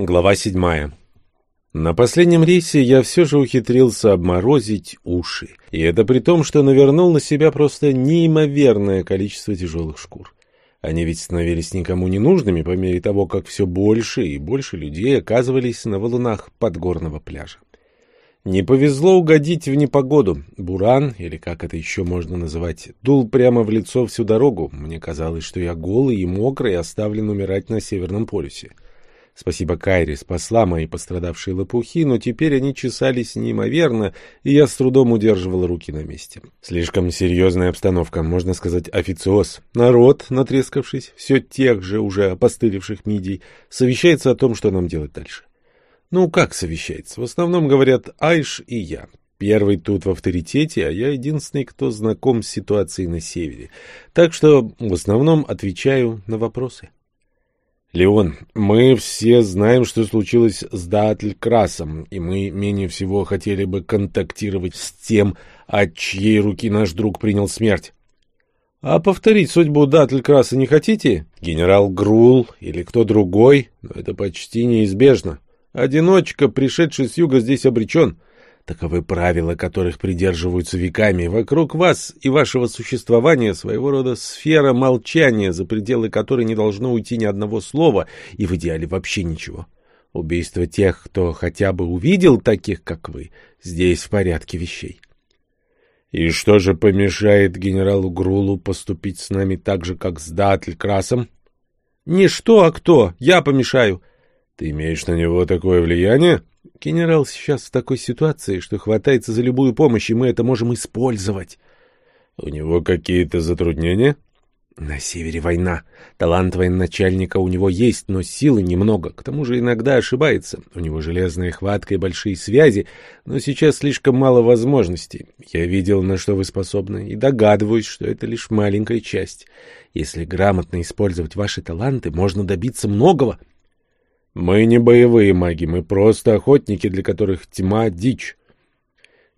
Глава седьмая. На последнем рейсе я все же ухитрился обморозить уши, и это при том, что навернул на себя просто неимоверное количество тяжелых шкур. Они ведь становились никому не нужными по мере того, как все больше и больше людей оказывались на валунах подгорного пляжа. Не повезло угодить в непогоду. Буран, или как это еще можно называть, дул прямо в лицо всю дорогу. Мне казалось, что я голый и мокрый оставлен умирать на Северном полюсе. Спасибо Кайре спасла мои пострадавшие лопухи, но теперь они чесались неимоверно, и я с трудом удерживал руки на месте. Слишком серьезная обстановка, можно сказать, официоз. Народ, натрескавшись, все тех же уже опостылевших мидий, совещается о том, что нам делать дальше. Ну, как совещается? В основном говорят Айш и я. Первый тут в авторитете, а я единственный, кто знаком с ситуацией на севере. Так что в основном отвечаю на вопросы. Леон, мы все знаем, что случилось с Даатль-Красом, и мы менее всего хотели бы контактировать с тем, от чьей руки наш друг принял смерть. А повторить судьбу Даатль-Краса не хотите? Генерал Грул или кто другой? Но это почти неизбежно. Одиночка, пришедший с юга, здесь обречен. Таковы правила, которых придерживаются веками. Вокруг вас и вашего существования своего рода сфера молчания, за пределы которой не должно уйти ни одного слова и в идеале вообще ничего. Убийство тех, кто хотя бы увидел таких, как вы, здесь в порядке вещей. И что же помешает генералу Грулу поступить с нами так же, как с Датль Красом? Не а кто. Я помешаю. Ты имеешь на него такое влияние? Генерал сейчас в такой ситуации, что хватается за любую помощь, и мы это можем использовать. У него какие-то затруднения? На севере война. Талант военачальника у него есть, но силы немного. К тому же иногда ошибается. У него железная хватка и большие связи, но сейчас слишком мало возможностей. Я видел, на что вы способны, и догадываюсь, что это лишь маленькая часть. Если грамотно использовать ваши таланты, можно добиться многого. Мы не боевые маги, мы просто охотники, для которых тьма — дичь.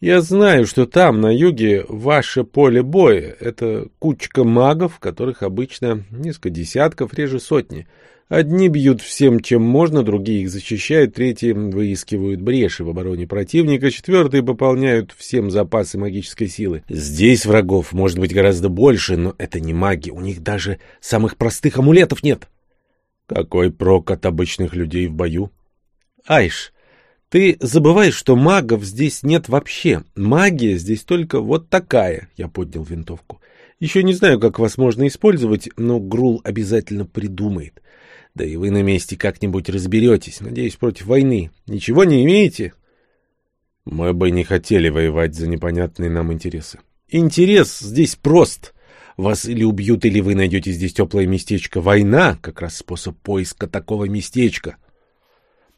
Я знаю, что там, на юге, ваше поле боя — это кучка магов, которых обычно несколько десятков, реже сотни. Одни бьют всем, чем можно, другие их защищают, третьи выискивают бреши в обороне противника, четвертые пополняют всем запасы магической силы. Здесь врагов может быть гораздо больше, но это не маги, у них даже самых простых амулетов нет. Какой прок от обычных людей в бою? Айш, ты забываешь, что магов здесь нет вообще. Магия здесь только вот такая. Я поднял винтовку. Еще не знаю, как вас можно использовать, но Грул обязательно придумает. Да и вы на месте как-нибудь разберетесь, надеюсь, против войны. Ничего не имеете? Мы бы не хотели воевать за непонятные нам интересы. Интерес здесь прост. Вас или убьют, или вы найдете здесь теплое местечко. Война — как раз способ поиска такого местечка.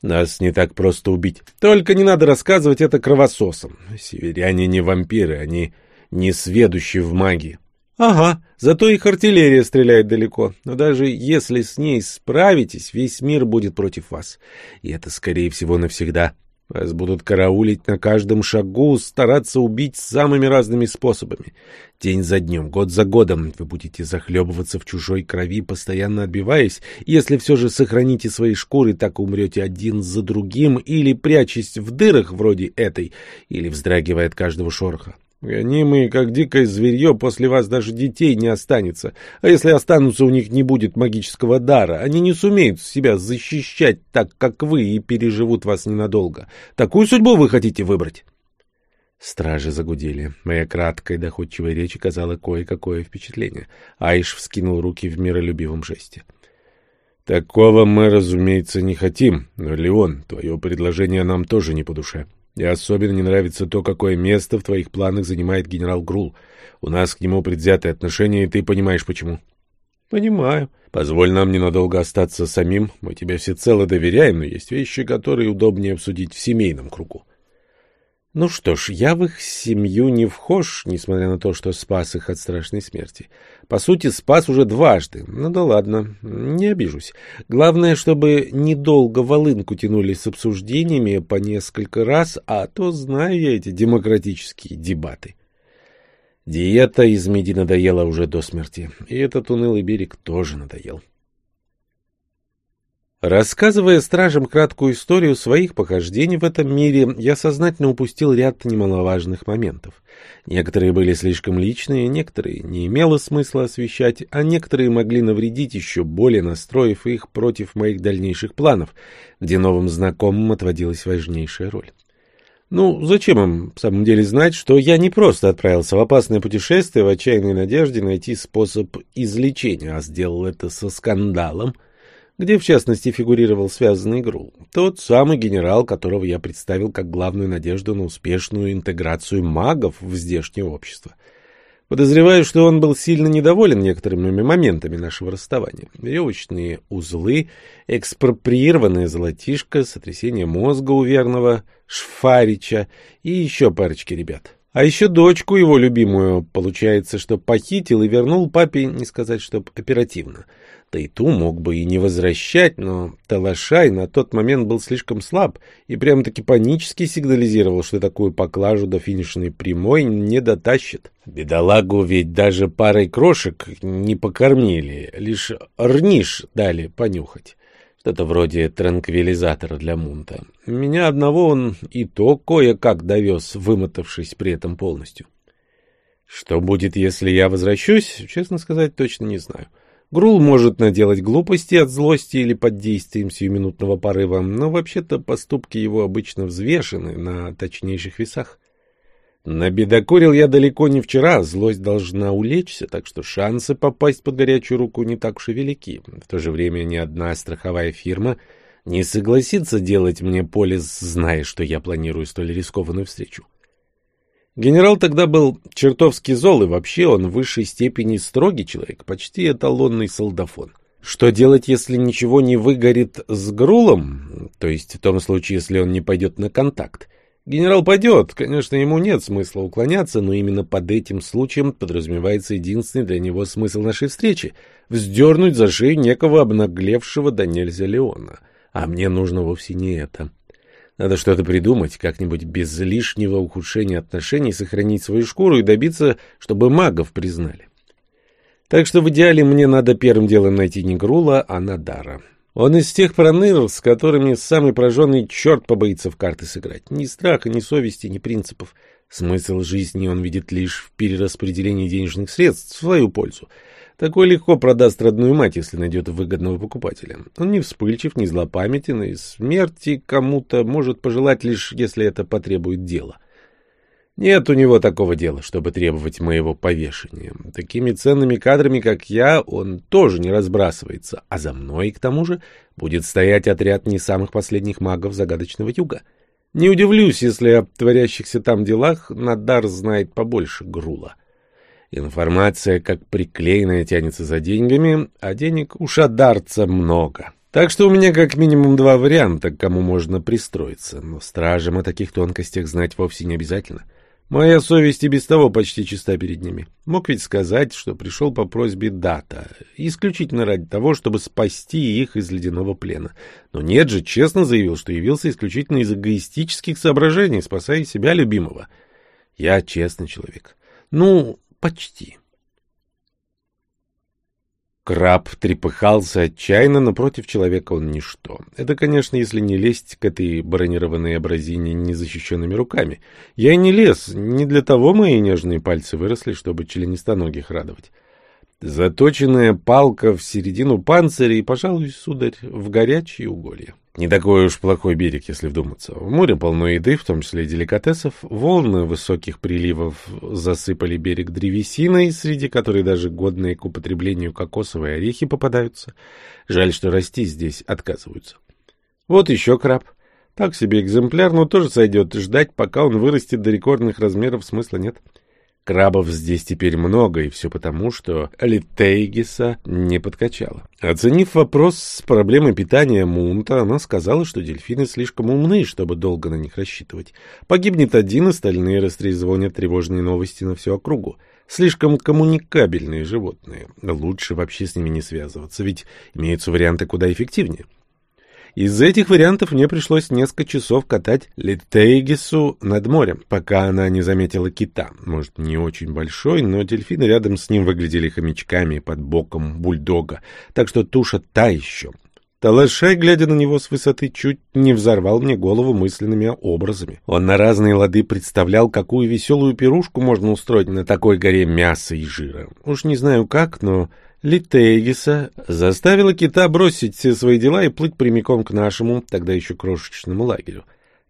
Нас не так просто убить. Только не надо рассказывать это кровососам. Северяне не вампиры, они не сведущие в магии. Ага, зато их артиллерия стреляет далеко. Но даже если с ней справитесь, весь мир будет против вас. И это, скорее всего, навсегда. Вас будут караулить на каждом шагу, стараться убить самыми разными способами. День за днем, год за годом вы будете захлебываться в чужой крови, постоянно отбиваясь. Если все же сохраните свои шкуры, так умрете один за другим, или прячась в дырах вроде этой, или вздрагивая от каждого шороха. Гонимые, как дикое зверье, после вас даже детей не останется. А если останутся, у них не будет магического дара. Они не сумеют себя защищать так, как вы, и переживут вас ненадолго. Такую судьбу вы хотите выбрать?» Стражи загудели. Моя краткая доходчивая речь оказала кое-какое впечатление. Айш вскинул руки в миролюбивом жесте. «Такого мы, разумеется, не хотим. Но, Леон, твое предложение нам тоже не по душе. И особенно не нравится то, какое место в твоих планах занимает генерал Грул. У нас к нему предвзятые отношения, и ты понимаешь, почему. — Понимаю. Позволь нам ненадолго остаться самим. Мы тебе всецело доверяем, но есть вещи, которые удобнее обсудить в семейном кругу. Ну что ж, я в их семью не вхож, несмотря на то, что спас их от страшной смерти. По сути, спас уже дважды. Ну да ладно, не обижусь. Главное, чтобы недолго волынку тянули с обсуждениями по несколько раз, а то знаю я эти демократические дебаты. Диета из меди надоела уже до смерти, и этот унылый берег тоже надоел. Рассказывая стражам краткую историю своих похождений в этом мире, я сознательно упустил ряд немаловажных моментов. Некоторые были слишком личные, некоторые не имело смысла освещать, а некоторые могли навредить еще более, настроив их против моих дальнейших планов, где новым знакомым отводилась важнейшая роль. Ну, зачем им, в самом деле, знать, что я не просто отправился в опасное путешествие в отчаянной надежде найти способ излечения, а сделал это со скандалом — где, в частности, фигурировал связанный Грул, тот самый генерал, которого я представил как главную надежду на успешную интеграцию магов в здешнее общество. Подозреваю, что он был сильно недоволен некоторыми моментами нашего расставания. Веревочные узлы, экспроприированное золотишко, сотрясение мозга у верного Шфарича и еще парочки ребят. А еще дочку его любимую, получается, что похитил и вернул папе, не сказать, чтоб оперативно — Тайту мог бы и не возвращать, но Талашай на тот момент был слишком слаб и прямо-таки панически сигнализировал, что такую поклажу до финишной прямой не дотащит. Бедолагу ведь даже парой крошек не покормили, лишь рниш дали понюхать. Что-то вроде транквилизатора для мунта. Меня одного он и то кое-как довез, вымотавшись при этом полностью. Что будет, если я возвращусь, честно сказать, точно не знаю. Грул может наделать глупости от злости или под действием сиюминутного порыва, но вообще-то поступки его обычно взвешены на точнейших весах. Набедокурил я далеко не вчера, злость должна улечься, так что шансы попасть под горячую руку не так уж и велики. В то же время ни одна страховая фирма не согласится делать мне полис, зная, что я планирую столь рискованную встречу. Генерал тогда был чертовски зол, и вообще он в высшей степени строгий человек, почти эталонный солдафон. Что делать, если ничего не выгорит с Грулом? То есть в том случае, если он не пойдет на контакт. Генерал пойдет, конечно, ему нет смысла уклоняться, но именно под этим случаем подразумевается единственный для него смысл нашей встречи — вздернуть за шею некого обнаглевшего до нельзя Леона. А мне нужно вовсе не это. Надо что-то придумать, как-нибудь без лишнего ухудшения отношений сохранить свою шкуру и добиться, чтобы магов признали. Так что в идеале мне надо первым делом найти не Грула, а Надара. Он из тех проныр, с которыми самый прожженный черт побоится в карты сыграть. Ни страха, ни совести, ни принципов. Смысл жизни он видит лишь в перераспределении денежных средств в свою пользу. Такой легко продаст родную мать, если найдет выгодного покупателя. Он не вспыльчив, не злопамятен, и смерти кому-то может пожелать лишь, если это потребует дела. Нет у него такого дела, чтобы требовать моего повешения. Такими ценными кадрами, как я, он тоже не разбрасывается, а за мной, к тому же, будет стоять отряд не самых последних магов загадочного юга. Не удивлюсь, если о творящихся там делах Надар знает побольше Грула. Информация, как приклеенная, тянется за деньгами, а денег у шадарца много. Так что у меня как минимум два варианта, к кому можно пристроиться. Но стражам о таких тонкостях знать вовсе не обязательно. Моя совесть и без того почти чиста перед ними. Мог ведь сказать, что пришел по просьбе Дата, исключительно ради того, чтобы спасти их из ледяного плена. Но нет же, честно заявил, что явился исключительно из эгоистических соображений, спасая себя любимого. Я честный человек. Ну, Почти. Краб трепыхался отчаянно, но против человека он ничто. Это, конечно, если не лезть к этой бронированной абразине незащищенными руками. Я и не лез, не для того мои нежные пальцы выросли, чтобы членистоногих радовать. Заточенная палка в середину панциря и, пожалуй, сударь, в горячие уголья. Не такой уж плохой берег, если вдуматься. В море полно еды, в том числе и деликатесов. Волны высоких приливов засыпали берег древесиной, среди которой даже годные к употреблению кокосовые орехи попадаются. Жаль, что расти здесь отказываются. Вот еще краб. Так себе экземпляр, но тоже сойдет. Ждать, пока он вырастет до рекордных размеров, смысла нет. — Крабов здесь теперь много, и все потому, что Литейгиса не подкачала. Оценив вопрос с проблемой питания Мунта, она сказала, что дельфины слишком умны, чтобы долго на них рассчитывать. Погибнет один, остальные растрезвонят тревожные новости на всю округу. Слишком коммуникабельные животные. Лучше вообще с ними не связываться, ведь имеются варианты куда эффективнее. Из этих вариантов мне пришлось несколько часов катать Литейгису над морем, пока она не заметила кита. Может, не очень большой, но дельфины рядом с ним выглядели хомячками под боком бульдога, так что туша та еще. Талашай, глядя на него с высоты, чуть не взорвал мне голову мысленными образами. Он на разные лады представлял, какую веселую пирушку можно устроить на такой горе мяса и жира. Уж не знаю как, но Литейгиса заставила кита бросить все свои дела и плыть прямиком к нашему, тогда еще крошечному лагерю.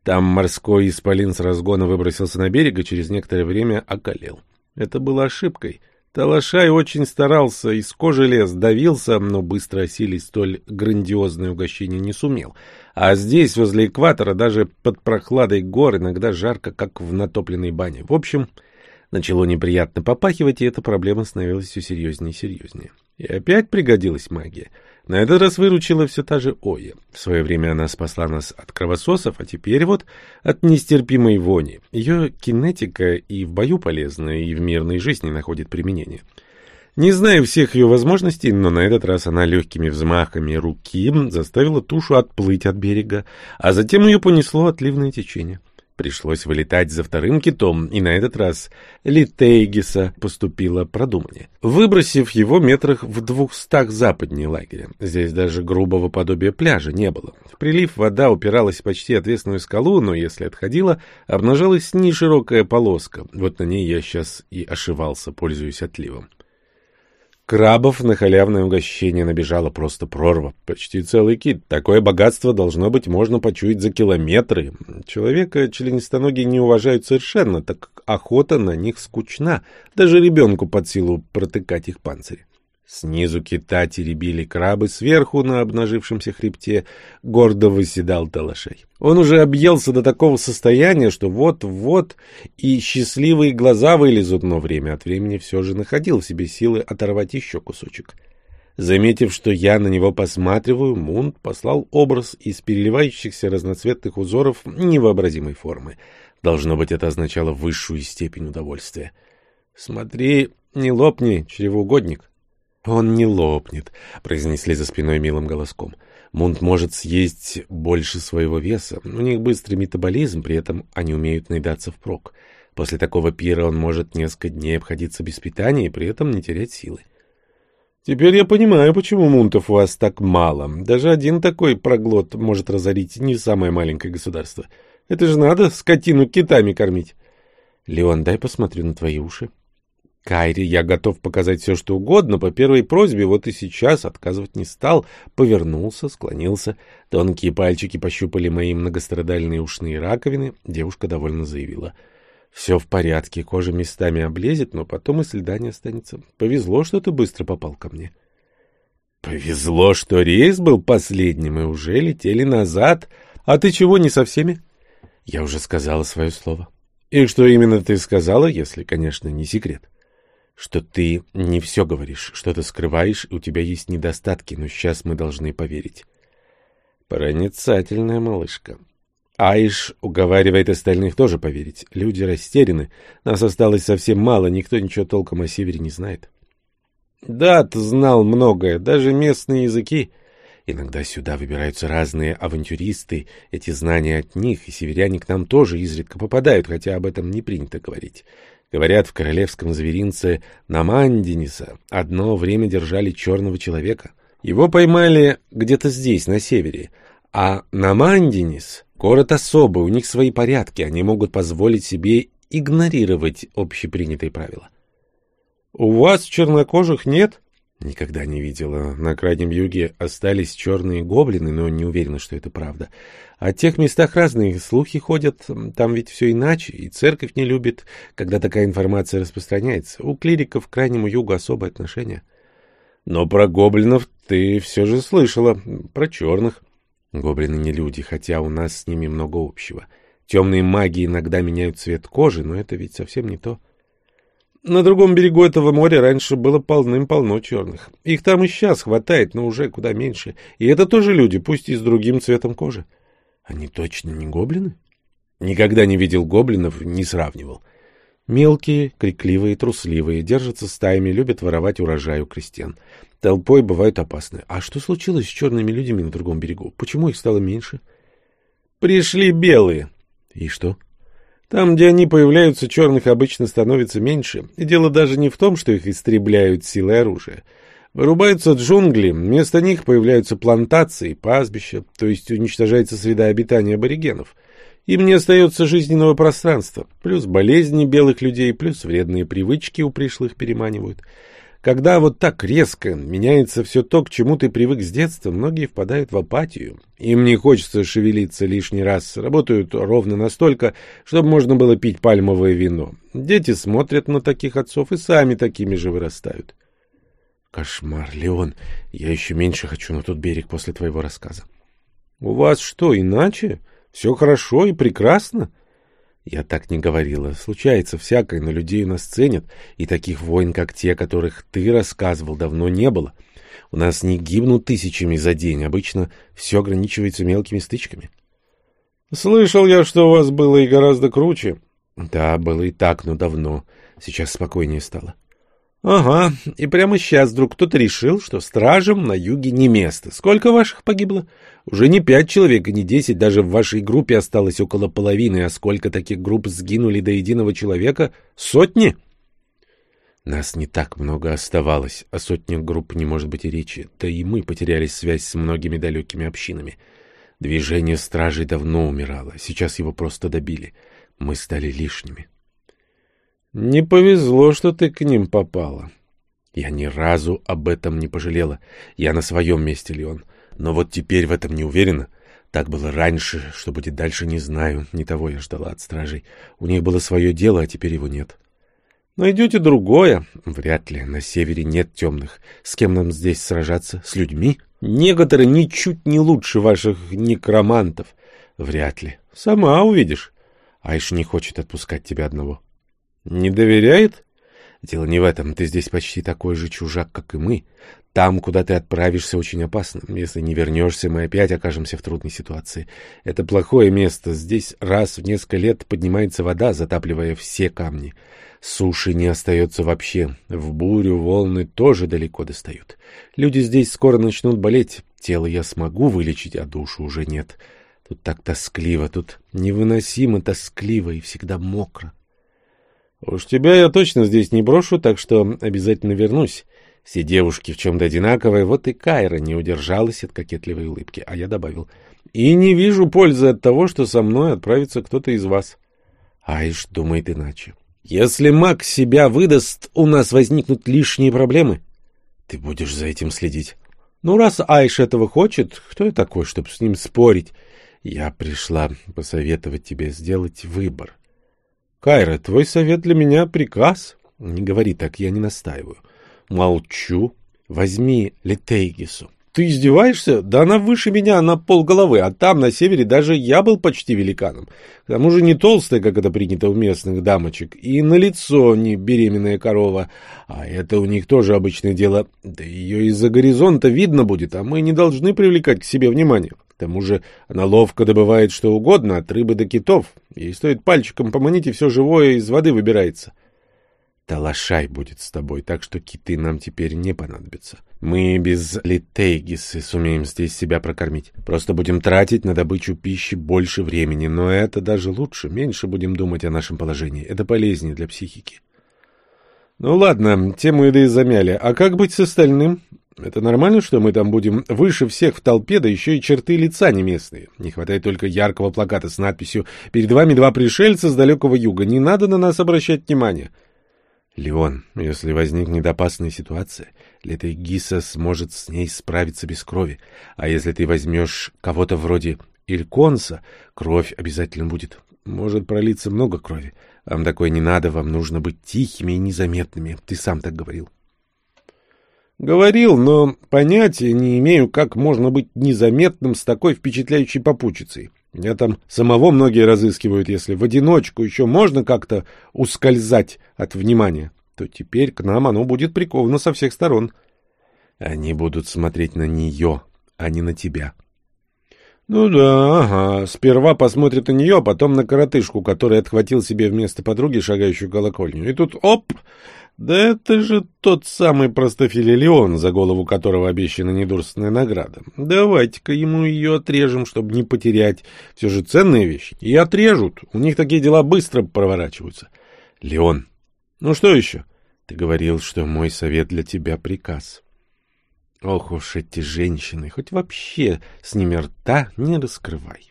Там морской исполин с разгона выбросился на берег и через некоторое время околел. Это было ошибкой. Талашай очень старался, из кожи лез, давился, но быстро осилить столь грандиозное угощение не сумел. А здесь, возле экватора, даже под прохладой гор иногда жарко, как в натопленной бане. В общем, начало неприятно попахивать, и эта проблема становилась все серьезнее и серьезнее. И опять пригодилась магия. На этот раз выручила все та же Оя. В свое время она спасла нас от кровососов, а теперь вот от нестерпимой вони. Ее кинетика и в бою полезна, и в мирной жизни находит применение. Не знаю всех ее возможностей, но на этот раз она легкими взмахами руки заставила тушу отплыть от берега, а затем ее понесло отливное течение. Пришлось вылетать за вторым китом, и на этот раз Литейгиса поступила продуманнее, выбросив его метрах в двухстах западнее лагеря. Здесь даже грубого подобия пляжа не было. В прилив вода упиралась почти отвесную скалу, но если отходила, обнажалась неширокая полоска. Вот на ней я сейчас и ошивался, пользуясь отливом. Крабов на халявное угощение набежала просто прорва. Почти целый кит. Такое богатство должно быть можно почуять за километры. Человека членистоногие не уважают совершенно, так как охота на них скучна. Даже ребенку под силу протыкать их панцири. Снизу кита теребили крабы, сверху на обнажившемся хребте гордо выседал Талашей. Он уже объелся до такого состояния, что вот-вот и счастливые глаза вылезут, но время от времени все же находил в себе силы оторвать еще кусочек. Заметив, что я на него посматриваю, Мунт послал образ из переливающихся разноцветных узоров невообразимой формы. Должно быть, это означало высшую степень удовольствия. «Смотри, не лопни, чревоугодник». «Он не лопнет», — произнесли за спиной милым голоском. «Мунт может съесть больше своего веса. У них быстрый метаболизм, при этом они умеют наедаться впрок. После такого пира он может несколько дней обходиться без питания и при этом не терять силы». «Теперь я понимаю, почему мунтов у вас так мало. Даже один такой проглот может разорить не самое маленькое государство. Это же надо скотину китами кормить». «Леон, дай посмотрю на твои уши». Кайри я готов показать все, что угодно, по первой просьбе, вот и сейчас отказывать не стал. Повернулся, склонился. Тонкие пальчики пощупали мои многострадальные ушные раковины. Девушка довольно заявила. Все в порядке, кожа местами облезет, но потом и следа не останется. Повезло, что ты быстро попал ко мне. Повезло, что рейс был последним, и уже летели назад. А ты чего, не со всеми? Я уже сказала свое слово. И что именно ты сказала, если, конечно, не секрет? — что ты не все говоришь, что-то скрываешь, и у тебя есть недостатки, но сейчас мы должны поверить. Проницательная малышка. Айш уговаривает остальных тоже поверить. Люди растеряны. Нас осталось совсем мало, никто ничего толком о Севере не знает. Да, ты знал многое, даже местные языки. Иногда сюда выбираются разные авантюристы, эти знания от них, и северяне к нам тоже изредка попадают, хотя об этом не принято говорить. Говорят, в королевском зверинце Намандиниса одно время держали черного человека. Его поймали где-то здесь, на севере. А Намандинис — город особый, у них свои порядки, они могут позволить себе игнорировать общепринятые правила. — У вас чернокожих нет? — Никогда не видела. На Крайнем Юге остались черные гоблины, но не уверена, что это правда. О тех местах разные слухи ходят, там ведь все иначе, и церковь не любит, когда такая информация распространяется. У клириков к Крайнему Югу особое отношение. Но про гоблинов ты все же слышала, про черных. Гоблины не люди, хотя у нас с ними много общего. Темные маги иногда меняют цвет кожи, но это ведь совсем не то. На другом берегу этого моря раньше было полным-полно черных. Их там и сейчас хватает, но уже куда меньше. И это тоже люди, пусть и с другим цветом кожи. Они точно не гоблины? Никогда не видел гоблинов, не сравнивал. Мелкие, крикливые, трусливые, держатся стаями, любят воровать урожай у крестьян. Толпой бывают опасны. А что случилось с черными людьми на другом берегу? Почему их стало меньше? Пришли белые. И что? Там, где они появляются, черных обычно становится меньше. И дело даже не в том, что их истребляют силой оружия. Вырубаются джунгли, вместо них появляются плантации, пастбища, то есть уничтожается среда обитания аборигенов. Им не остается жизненного пространства, плюс болезни белых людей, плюс вредные привычки у пришлых переманивают. Когда вот так резко меняется все то, к чему ты привык с детства, многие впадают в апатию. Им не хочется шевелиться лишний раз, работают ровно настолько, чтобы можно было пить пальмовое вино. Дети смотрят на таких отцов и сами такими же вырастают. Кошмар, Леон, я еще меньше хочу на тот берег после твоего рассказа. У вас что, иначе? Все хорошо и прекрасно? Я так не говорила. Случается всякое, но людей у нас ценят, и таких войн, как те, которых ты рассказывал, давно не было. У нас не гибнут тысячами за день, обычно все ограничивается мелкими стычками. Слышал я, что у вас было и гораздо круче. Да, было и так, но давно. Сейчас спокойнее стало. Ага, и прямо сейчас вдруг кто-то решил, что стражам на юге не место. Сколько ваших погибло? Уже не пять человек не десять, даже в вашей группе осталось около половины, а сколько таких групп сгинули до единого человека? Сотни? Нас не так много оставалось, о сотнях групп не может быть и речи, да и мы потеряли связь с многими далекими общинами. Движение стражей давно умирало, сейчас его просто добили. Мы стали лишними. Не повезло, что ты к ним попала. Я ни разу об этом не пожалела. Я на своем месте, Леон. Но вот теперь в этом не уверена. Так было раньше, что будет дальше, не знаю. Не того я ждала от стражей. У них было свое дело, а теперь его нет. Найдете другое? Вряд ли. На севере нет темных. С кем нам здесь сражаться? С людьми? Некоторые ничуть не лучше ваших некромантов. Вряд ли. Сама увидишь. Айш не хочет отпускать тебя одного. Не доверяет? Дело не в этом. Ты здесь почти такой же чужак, как и мы. Там, куда ты отправишься, очень опасно. Если не вернешься, мы опять окажемся в трудной ситуации. Это плохое место. Здесь раз в несколько лет поднимается вода, затапливая все камни. Суши не остается вообще. В бурю волны тоже далеко достают. Люди здесь скоро начнут болеть. Тело я смогу вылечить, а душу уже нет. Тут так тоскливо, тут невыносимо тоскливо и всегда мокро. Уж тебя я точно здесь не брошу, так что обязательно вернусь. Все девушки в чем-то одинаковые, вот и Кайра не удержалась от кокетливой улыбки, а я добавил. И не вижу пользы от того, что со мной отправится кто-то из вас. Айш думает иначе. Если маг себя выдаст, у нас возникнут лишние проблемы. Ты будешь за этим следить. Ну, раз Айш этого хочет, кто я такой, чтобы с ним спорить? Я пришла посоветовать тебе сделать выбор. Кайра, твой совет для меня приказ. Не говори так, я не настаиваю. Молчу. Возьми Летейгису. Ты издеваешься? Да она выше меня на полголовы, а там, на севере, даже я был почти великаном. К тому же не толстая, как это принято у местных дамочек, и на лицо не беременная корова. А это у них тоже обычное дело. Да ее из-за горизонта видно будет, а мы не должны привлекать к себе внимание. К тому же она ловко добывает что угодно, от рыбы до китов. Ей стоит пальчиком поманить, и все живое из воды выбирается. Талашай будет с тобой, так что киты нам теперь не понадобятся. Мы без литейгисы сумеем здесь себя прокормить. Просто будем тратить на добычу пищи больше времени, но это даже лучше. Меньше будем думать о нашем положении. Это полезнее для психики. Ну ладно, тему еды замяли. А как быть с остальным? Это нормально, что мы там будем выше всех в толпе, да еще и черты лица не местные. Не хватает только яркого плаката с надписью «Перед вами два пришельца с далекого юга. Не надо на нас обращать внимание». Леон, если возникнет опасная ситуация, Летой Гиса сможет с ней справиться без крови. А если ты возьмешь кого-то вроде Ильконса, кровь обязательно будет. Может пролиться много крови. Вам такое не надо, вам нужно быть тихими и незаметными. Ты сам так говорил. Говорил, но понятия не имею, как можно быть незаметным с такой впечатляющей попутчицей. Меня там самого многие разыскивают, если в одиночку еще можно как-то ускользать от внимания, то теперь к нам оно будет приковано со всех сторон. Они будут смотреть на нее, а не на тебя. Ну да, ага. Сперва посмотрят на нее, а потом на коротышку, который отхватил себе вместо подруги шагающую колокольню. И тут оп! Да это же тот самый простофилий Леон, за голову которого обещана недурственная награда. Давайте-ка ему ее отрежем, чтобы не потерять. Все же ценные вещи. И отрежут. У них такие дела быстро проворачиваются. Леон, ну что еще? Ты говорил, что мой совет для тебя приказ. Ох уж эти женщины, хоть вообще с ними рта не раскрывай.